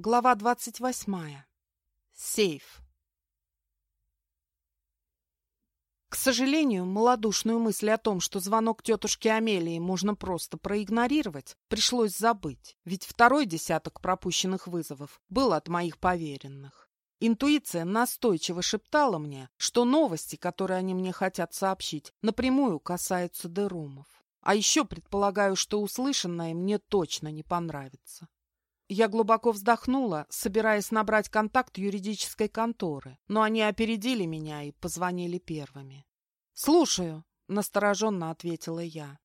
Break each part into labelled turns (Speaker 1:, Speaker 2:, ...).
Speaker 1: Глава двадцать восьмая. Сейф. К сожалению, малодушную мысль о том, что звонок тетушки Амелии можно просто проигнорировать, пришлось забыть, ведь второй десяток пропущенных вызовов был от моих поверенных. Интуиция настойчиво шептала мне, что новости, которые они мне хотят сообщить, напрямую касаются Дерумов. А еще предполагаю, что услышанное мне точно не понравится. Я глубоко вздохнула, собираясь набрать контакт юридической конторы, но они опередили меня и позвонили первыми. «Слушаю», — настороженно ответила я.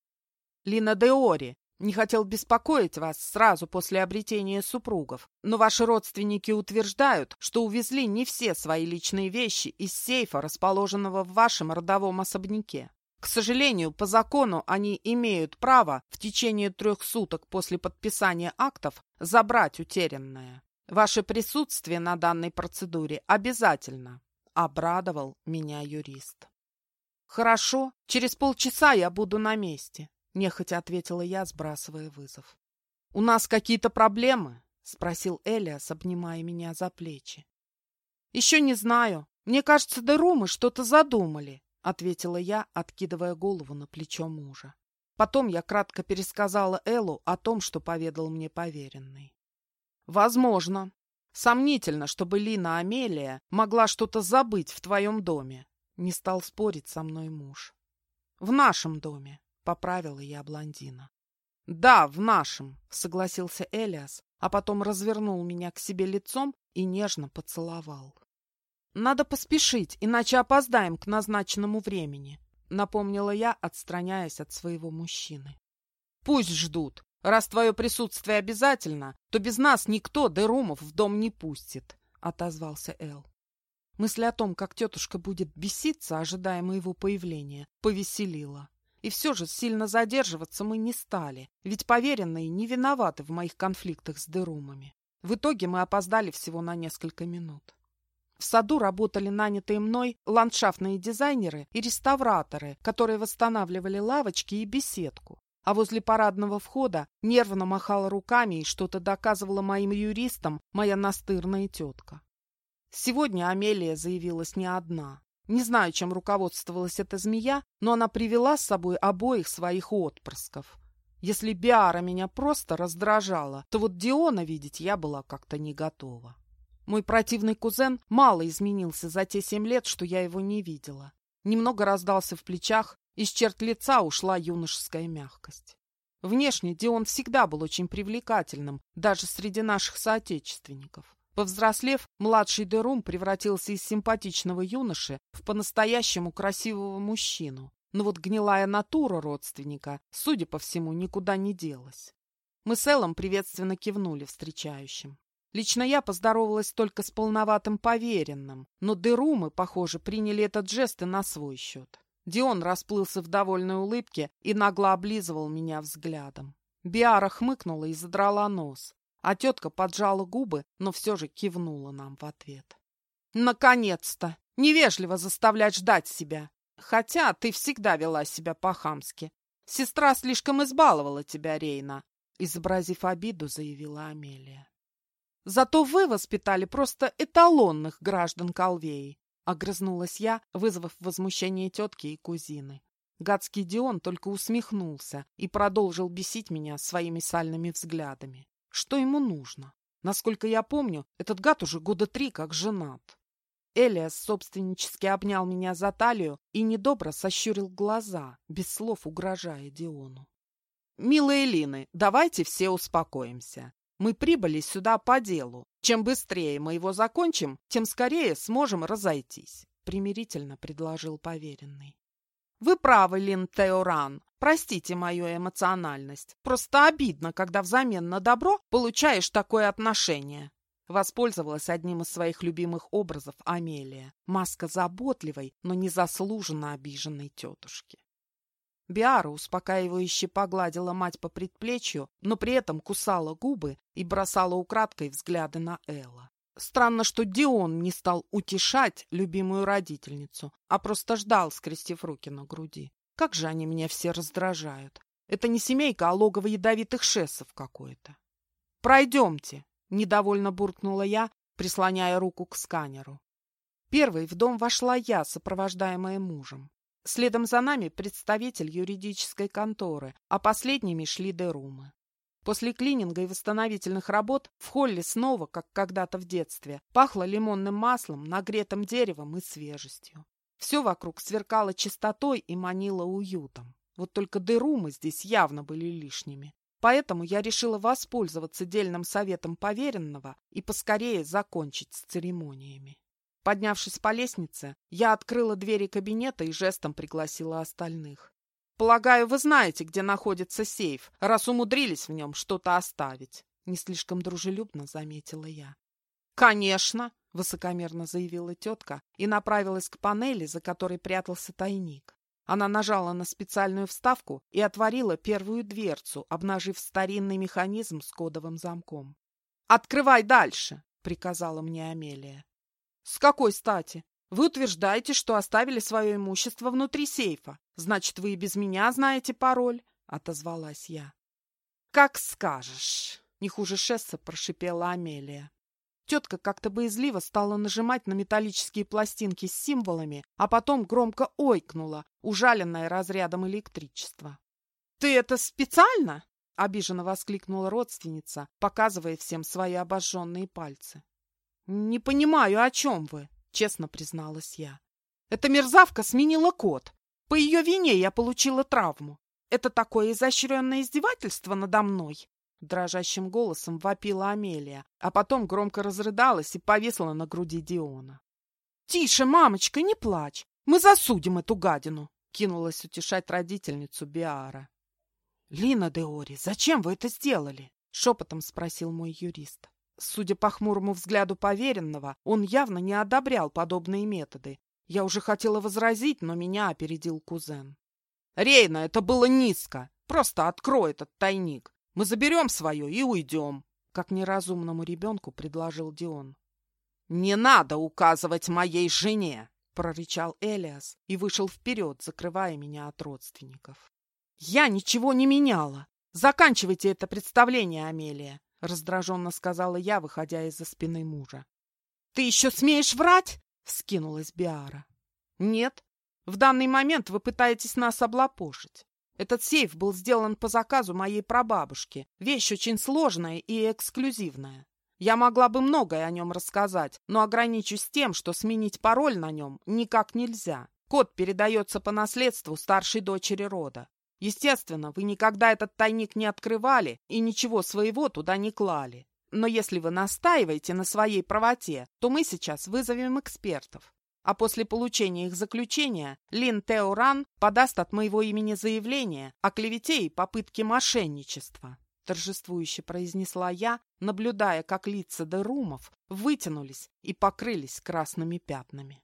Speaker 1: «Лина Деори, не хотел беспокоить вас сразу после обретения супругов, но ваши родственники утверждают, что увезли не все свои личные вещи из сейфа, расположенного в вашем родовом особняке. К сожалению, по закону они имеют право в течение трех суток после подписания актов забрать утерянное. Ваше присутствие на данной процедуре обязательно, обрадовал меня юрист. Хорошо, через полчаса я буду на месте, нехотя ответила я, сбрасывая вызов. У нас какие-то проблемы? спросил Элиас, обнимая меня за плечи. Еще не знаю. Мне кажется, Дерумы что-то задумали. — ответила я, откидывая голову на плечо мужа. Потом я кратко пересказала Эллу о том, что поведал мне поверенный. «Возможно. Сомнительно, чтобы Лина Амелия могла что-то забыть в твоем доме», — не стал спорить со мной муж. «В нашем доме», — поправила я блондина. «Да, в нашем», — согласился Элиас, а потом развернул меня к себе лицом и нежно поцеловал. «Надо поспешить, иначе опоздаем к назначенному времени», — напомнила я, отстраняясь от своего мужчины. «Пусть ждут. Раз твое присутствие обязательно, то без нас никто Дерумов в дом не пустит», — отозвался Эл. Мысль о том, как тетушка будет беситься, ожидая моего появления, повеселила. И все же сильно задерживаться мы не стали, ведь поверенные не виноваты в моих конфликтах с Дерумами. В итоге мы опоздали всего на несколько минут. В саду работали нанятые мной ландшафтные дизайнеры и реставраторы, которые восстанавливали лавочки и беседку. А возле парадного входа нервно махала руками и что-то доказывала моим юристам моя настырная тетка. Сегодня Амелия заявилась не одна. Не знаю, чем руководствовалась эта змея, но она привела с собой обоих своих отпрысков. Если Биара меня просто раздражала, то вот Диона видеть я была как-то не готова. Мой противный кузен мало изменился за те семь лет, что я его не видела. Немного раздался в плечах, из черт лица ушла юношеская мягкость. Внешне Дион всегда был очень привлекательным, даже среди наших соотечественников. Повзрослев, младший Дерум превратился из симпатичного юноши в по-настоящему красивого мужчину. Но вот гнилая натура родственника, судя по всему, никуда не делась. Мы с Эллом приветственно кивнули встречающим. Лично я поздоровалась только с полноватым поверенным, но Дерумы, похоже, приняли этот жест и на свой счет. Дион расплылся в довольной улыбке и нагло облизывал меня взглядом. Биара хмыкнула и задрала нос, а тетка поджала губы, но все же кивнула нам в ответ. «Наконец-то! Невежливо заставлять ждать себя! Хотя ты всегда вела себя по-хамски. Сестра слишком избаловала тебя, Рейна!» Изобразив обиду, заявила Амелия. Зато вы воспитали просто эталонных граждан Калвеи, огрызнулась я, вызвав возмущение тетки и кузины. Гадский Дион только усмехнулся и продолжил бесить меня своими сальными взглядами. Что ему нужно? Насколько я помню, этот гад уже года три как женат. Элиас собственнически обнял меня за талию и недобро сощурил глаза, без слов угрожая Диону. «Милые Лины, давайте все успокоимся. Мы прибыли сюда по делу. Чем быстрее мы его закончим, тем скорее сможем разойтись», — примирительно предложил поверенный. «Вы правы, Лин Теоран. Простите мою эмоциональность. Просто обидно, когда взамен на добро получаешь такое отношение». Воспользовалась одним из своих любимых образов Амелия. Маска заботливой, но незаслуженно обиженной тетушки. Биара успокаивающе погладила мать по предплечью, но при этом кусала губы и бросала украдкой взгляды на Элла. Странно, что Дион не стал утешать любимую родительницу, а просто ждал, скрестив руки на груди. Как же они меня все раздражают. Это не семейка, а логово ядовитых шессов какое-то. «Пройдемте», — Недовольно буркнула я, прислоняя руку к сканеру. Первой в дом вошла я, сопровождаемая мужем. Следом за нами представитель юридической конторы, а последними шли Дерумы. После клининга и восстановительных работ в холле снова, как когда-то в детстве, пахло лимонным маслом, нагретым деревом и свежестью. Все вокруг сверкало чистотой и манило уютом. Вот только дырумы здесь явно были лишними. Поэтому я решила воспользоваться дельным советом поверенного и поскорее закончить с церемониями. Поднявшись по лестнице, я открыла двери кабинета и жестом пригласила остальных. «Полагаю, вы знаете, где находится сейф, раз умудрились в нем что-то оставить», — не слишком дружелюбно заметила я. «Конечно», — высокомерно заявила тетка и направилась к панели, за которой прятался тайник. Она нажала на специальную вставку и отворила первую дверцу, обнажив старинный механизм с кодовым замком. «Открывай дальше!» — приказала мне Амелия. «С какой стати? Вы утверждаете, что оставили свое имущество внутри сейфа. Значит, вы и без меня знаете пароль?» — отозвалась я. «Как скажешь!» — не хуже Шесса прошипела Амелия. Тетка как-то боязливо стала нажимать на металлические пластинки с символами, а потом громко ойкнула, ужаленная разрядом электричества. «Ты это специально?» — обиженно воскликнула родственница, показывая всем свои обожженные пальцы. «Не понимаю, о чем вы?» — честно призналась я. «Эта мерзавка сменила код. По ее вине я получила травму. Это такое изощренное издевательство надо мной. Дрожащим голосом вопила Амелия, а потом громко разрыдалась и повисла на груди Диона. «Тише, мамочка, не плачь! Мы засудим эту гадину!» кинулась утешать родительницу Биара. «Лина Деори, зачем вы это сделали?» шепотом спросил мой юрист. Судя по хмурому взгляду поверенного, он явно не одобрял подобные методы. Я уже хотела возразить, но меня опередил кузен. «Рейна, это было низко! Просто открой этот тайник! Мы заберем свое и уйдем, — как неразумному ребенку предложил Дион. — Не надо указывать моей жене! — прорычал Элиас и вышел вперед, закрывая меня от родственников. — Я ничего не меняла! Заканчивайте это представление, Амелия! — раздраженно сказала я, выходя из-за спины мужа. — Ты еще смеешь врать? — вскинулась Биара. — Нет. В данный момент вы пытаетесь нас облапошить. Этот сейф был сделан по заказу моей прабабушки. Вещь очень сложная и эксклюзивная. Я могла бы многое о нем рассказать, но ограничусь тем, что сменить пароль на нем никак нельзя. Код передается по наследству старшей дочери рода. Естественно, вы никогда этот тайник не открывали и ничего своего туда не клали. Но если вы настаиваете на своей правоте, то мы сейчас вызовем экспертов. А после получения их заключения Лин Теоран подаст от моего имени заявление о клевете и попытке мошенничества. Торжествующе произнесла я, наблюдая, как лица Дерумов вытянулись и покрылись красными пятнами.